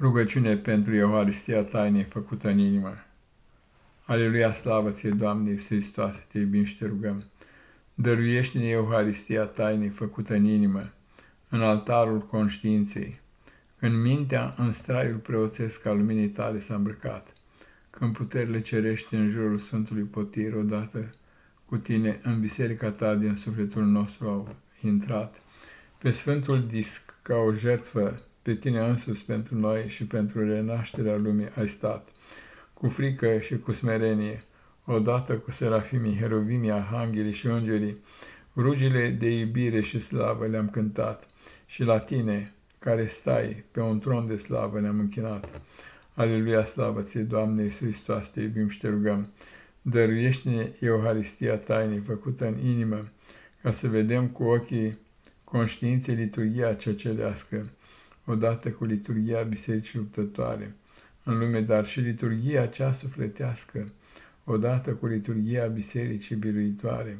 Rugăciune pentru Euharistia tainei făcută în inimă. Aleluia, slavă ție, Doamne Iisus Hristos, te iubim și te rugăm. Dăruiește-ne Euharistia tainei făcută în inimă, în altarul conștiinței, când mintea în straiul preoțesc al luminii tale s-a îmbrăcat, când puterile cerești în jurul Sfântului Potir odată cu tine în biserica ta din sufletul nostru au intrat, pe Sfântul Disc ca o jertfă pe tine însuți pentru noi și pentru renașterea lumii ai stat, cu frică și cu smerenie, odată cu serafimii, heruvimii, arhanghelii și îngerii, rugile de iubire și slavă le-am cântat și la tine, care stai pe un tron de slavă, ne-am închinat. Aleluia, slavă ție, Doamne Iisus Hristos, te iubim și te rugăm. Dăruiește-ne Euharistia tainei făcută în inimă, ca să vedem cu ochii conștiinței liturghia cea celească, odată cu liturghia Bisericii Luptătoare în lume, dar și liturghia cea sufletească, odată cu liturghia Bisericii Biruitoare,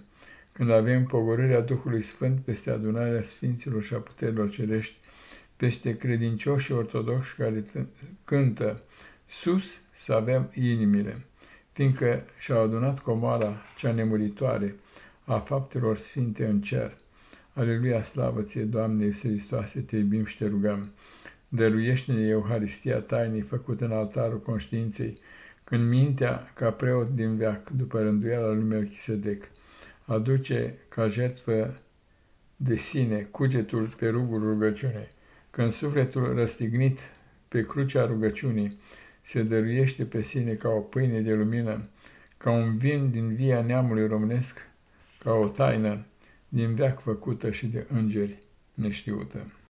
când avem pogorârea Duhului Sfânt peste adunarea Sfinților și a puterilor cerești, peste credincioșii ortodoxi care cântă sus să avem inimile, fiindcă și-au adunat comoara cea nemuritoare a faptelor sfinte în cer. Aleluia, slavă ție, Doamne Iisus Hristoase, te iubim și te rugăm. Dăruiește-ne Euharistia tainii făcută în altarul conștiinței, când mintea, ca preot din veac, după rânduiala lui Melchisedec, aduce ca jertfă de sine cugetul pe rugul rugăciune, când sufletul răstignit pe crucea rugăciunii se dăruiește pe sine ca o pâine de lumină, ca un vin din via neamului românesc, ca o taină din veac făcută și de îngeri neștiută.